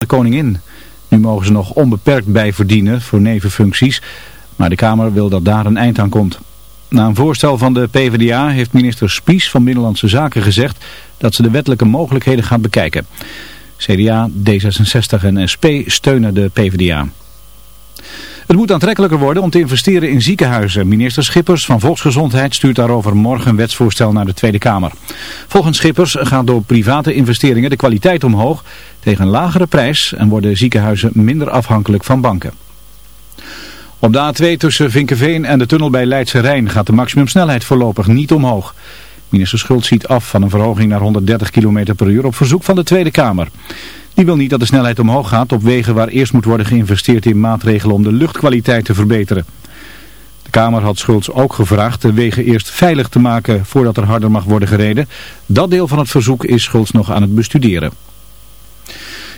de koningin. Nu mogen ze nog onbeperkt bijverdienen voor nevenfuncties, maar de Kamer wil dat daar een eind aan komt. Na een voorstel van de PvdA heeft minister Spies van Binnenlandse Zaken gezegd dat ze de wettelijke mogelijkheden gaat bekijken. CDA, D66 en SP steunen de PvdA. Het moet aantrekkelijker worden om te investeren in ziekenhuizen. Minister Schippers van Volksgezondheid stuurt daarover morgen een wetsvoorstel naar de Tweede Kamer. Volgens Schippers gaat door private investeringen de kwaliteit omhoog tegen een lagere prijs en worden ziekenhuizen minder afhankelijk van banken. Op de A2 tussen Vinkenveen en de tunnel bij Leidse Rijn gaat de maximumsnelheid voorlopig niet omhoog. Minister Schult ziet af van een verhoging naar 130 km per uur op verzoek van de Tweede Kamer. Die wil niet dat de snelheid omhoog gaat op wegen waar eerst moet worden geïnvesteerd in maatregelen om de luchtkwaliteit te verbeteren. De Kamer had Schultz ook gevraagd de wegen eerst veilig te maken voordat er harder mag worden gereden. Dat deel van het verzoek is Schultz nog aan het bestuderen.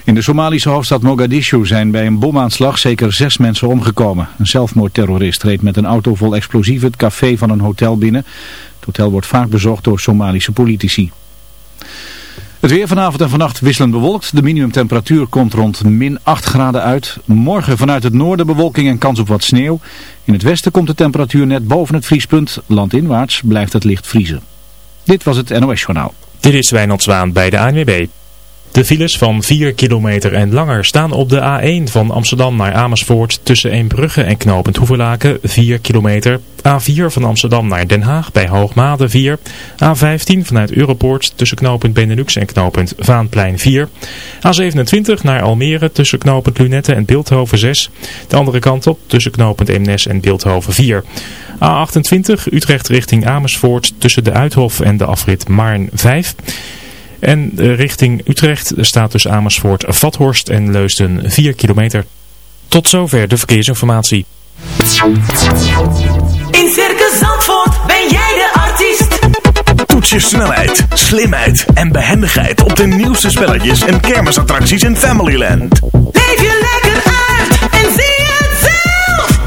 In de Somalische hoofdstad Mogadishu zijn bij een bomaanslag zeker zes mensen omgekomen. Een zelfmoordterrorist reed met een auto vol explosieven het café van een hotel binnen. Het hotel wordt vaak bezocht door Somalische politici. Het weer vanavond en vannacht wisselend bewolkt. De minimumtemperatuur komt rond min 8 graden uit. Morgen vanuit het noorden bewolking en kans op wat sneeuw. In het westen komt de temperatuur net boven het vriespunt. Landinwaarts blijft het licht vriezen. Dit was het NOS Journaal. Dit is Wijnald bij de ANWB. De files van 4 kilometer en langer staan op de A1 van Amsterdam naar Amersfoort tussen Eembrugge en Knopend Hoevelaken 4 kilometer. A4 van Amsterdam naar Den Haag bij Hoogmade 4. A15 vanuit Europoort tussen knooppunt Benelux en knooppunt Vaanplein 4. A27 naar Almere tussen knooppunt Lunette en Beeldhoven 6. De andere kant op tussen knooppunt Eemnes en Beeldhoven 4. A28 Utrecht richting Amersfoort tussen de Uithof en de afrit Maarn 5. En eh, richting Utrecht staat tussen Amersfoort, Vathorst en Leusden 4 kilometer. Tot zover de verkeersinformatie. In Circus Zandvoort ben jij de artiest. Toets je snelheid, slimheid en behendigheid op de nieuwste spelletjes en kermisattracties in Familyland. Leef je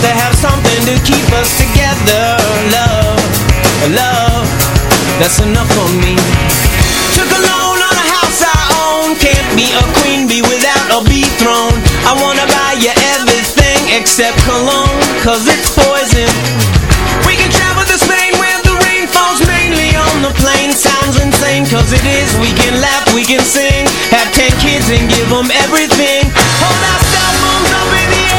to have something to keep us together. Love, love, that's enough for me. Took a loan on a house I own. Can't be a queen bee without a bee throne I wanna buy you everything except cologne Cause it's poison. We can travel to Spain where the rain falls mainly on the plain. Sounds insane cause it is. We can laugh, we can sing. Have ten kids and give them everything. Hold our cell phones up in the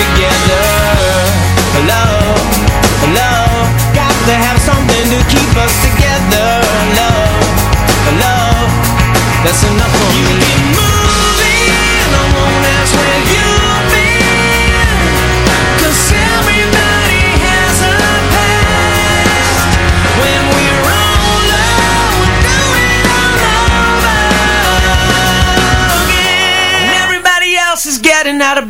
together. Love, love, Got to have something to keep us together. Love, love, That's enough for you me You've I won't ask where you've everybody has a past. When we're we're doing all over again. Everybody else is getting out of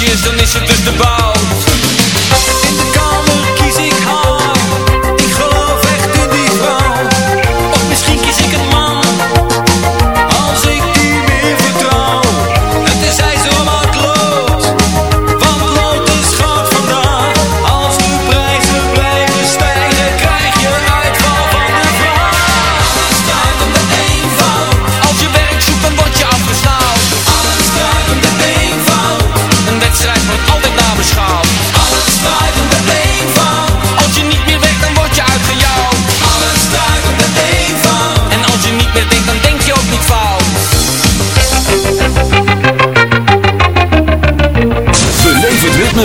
Dan is het dus de bout.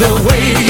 the way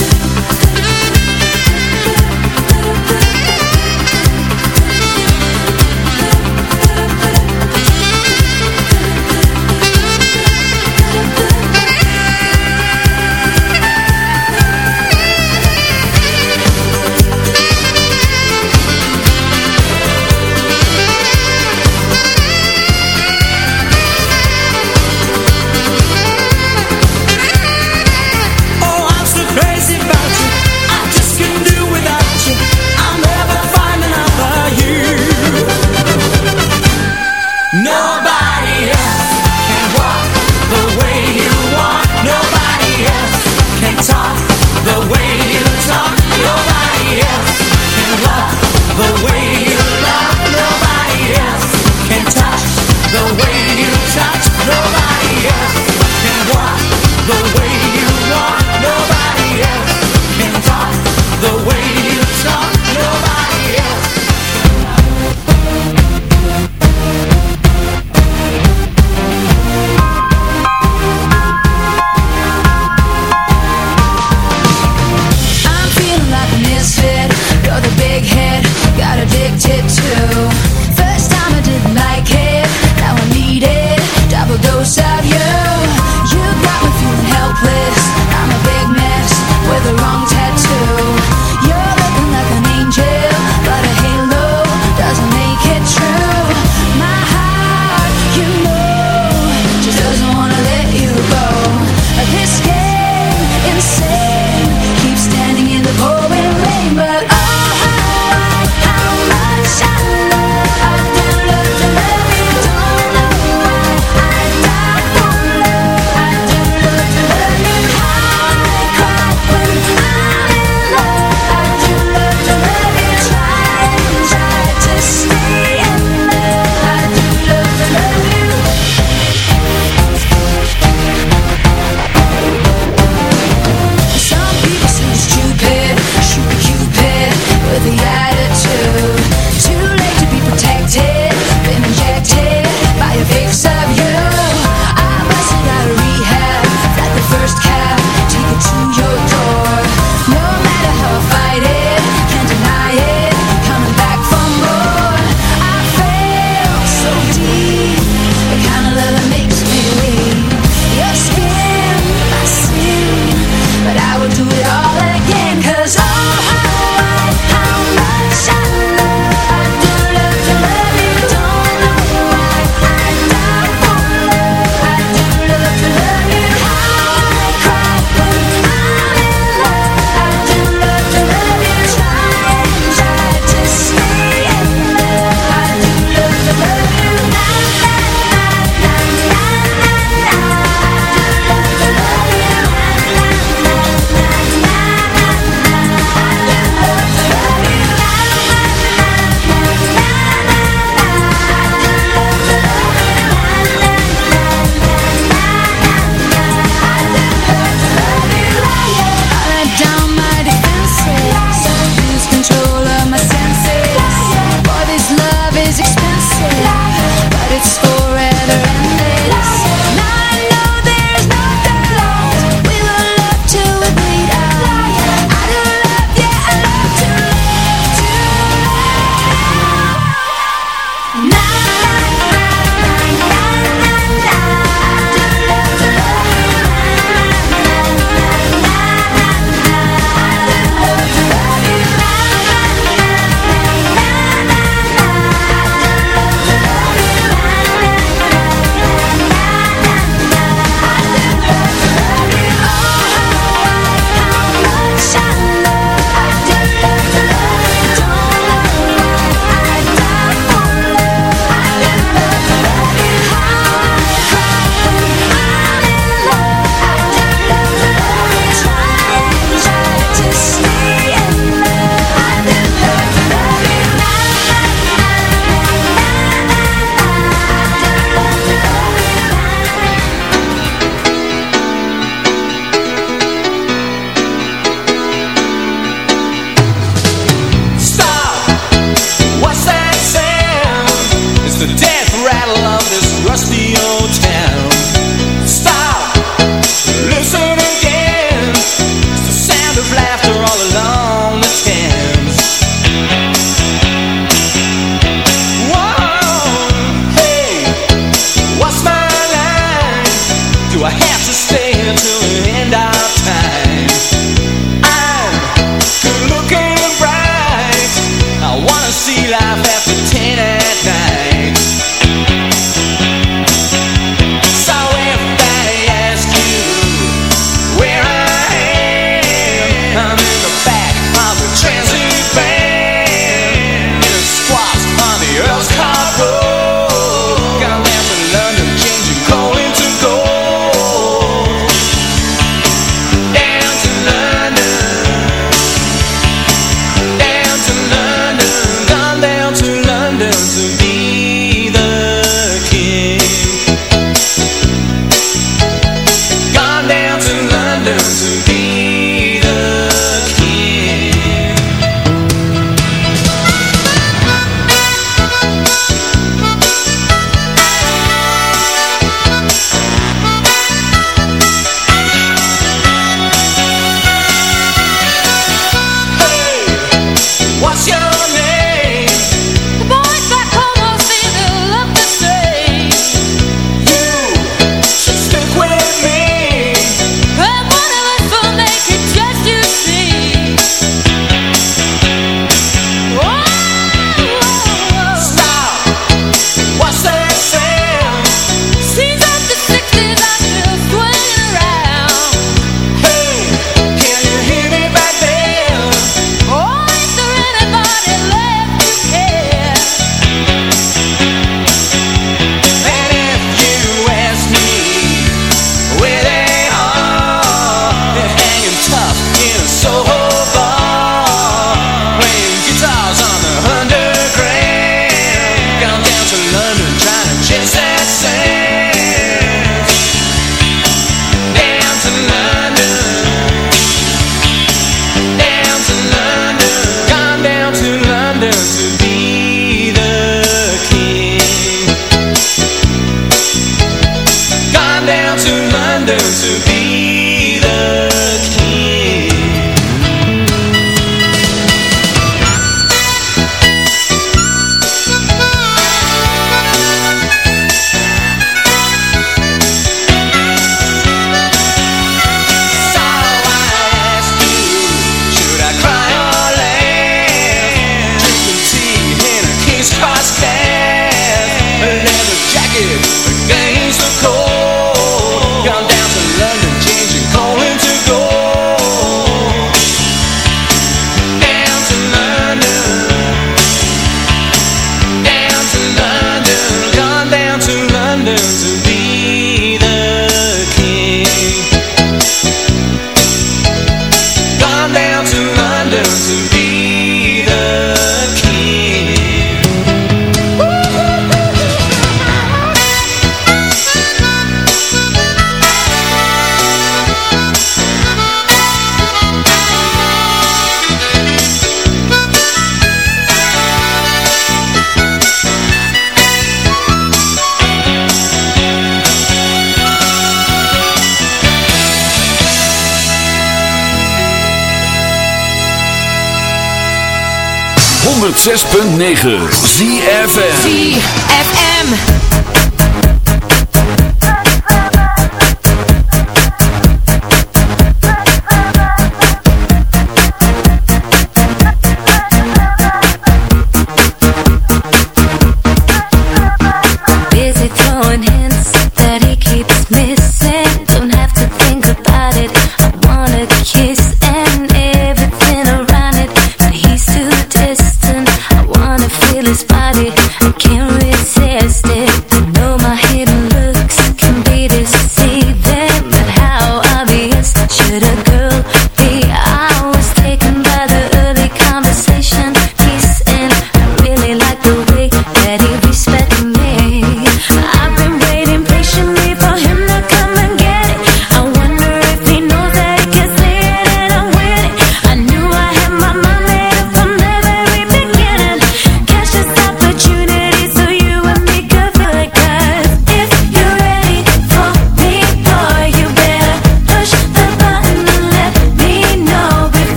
106.9 ZFM ZFM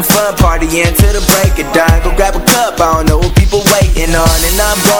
having fun partying till the break of dawn. Go grab a cup, I don't know what people waiting on, and I'm going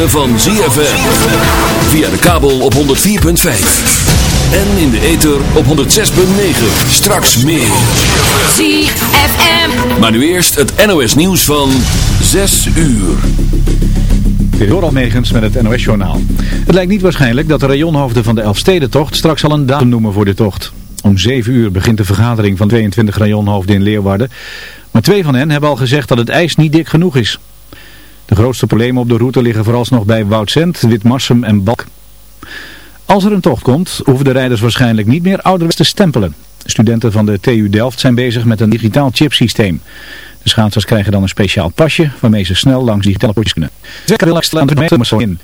Ritme van ZFM. Via de kabel op 104.5. En in de ether op 106.9. Straks meer. ZFM. Maar nu eerst het NOS nieuws van 6 uur. Doral Megens met het NOS-journaal. Het lijkt niet waarschijnlijk dat de rayonhoofden van de Elfstedentocht straks al een datum noemen voor de tocht. Om 7 uur begint de vergadering van 22 rayonhoofden in Leeuwarden. Maar twee van hen hebben al gezegd dat het ijs niet dik genoeg is. Grootste problemen op de route liggen vooralsnog bij Woudsend, Witmarsum en Balk. Als er een tocht komt, hoeven de rijders waarschijnlijk niet meer ouderwets te stempelen. Studenten van de TU Delft zijn bezig met een digitaal chipsysteem. De schaatsers krijgen dan een speciaal pasje waarmee ze snel langs digitale potjes kunnen. Zeker relaxed aan de in.